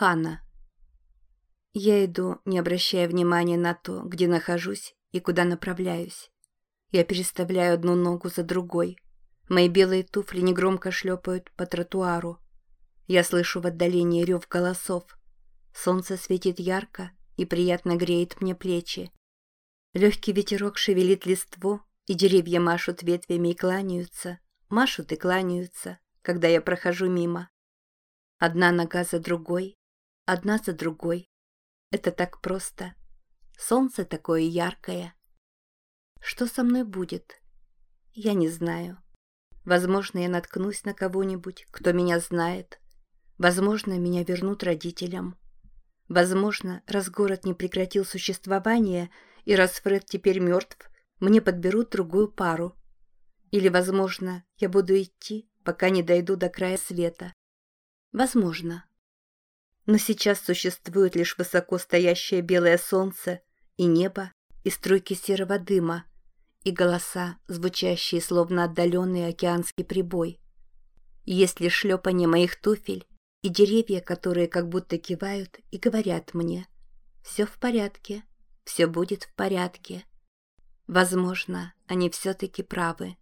Хана. Я иду, не обращая внимания на то, где нахожусь и куда направляюсь. Я переставляю одну ногу за другой. Мои белые туфли негромко шлепают по тротуару. Я слышу в отдалении рев голосов. Солнце светит ярко и приятно греет мне плечи. Легкий ветерок шевелит листву, и деревья машут ветвями и кланяются, машут и кланяются, когда я прохожу мимо. Одна нога за другой, одна за другой. Это так просто. Солнце такое яркое. Что со мной будет? Я не знаю. Возможно, я наткнусь на кого-нибудь, кто меня знает. Возможно, меня вернут родителям. Возможно, раз город не прекратил существование, и раз Фред теперь мертв, мне подберут другую пару. Или, возможно, я буду идти, пока не дойду до края света. Возможно. Но сейчас существует лишь высоко стоящее белое солнце и небо, и струйки серого дыма, и голоса, звучащие словно отдаленный океанский прибой. Есть лишь шлепание моих туфель и деревья, которые как будто кивают и говорят мне «Все в порядке, все будет в порядке». Возможно, они все-таки правы.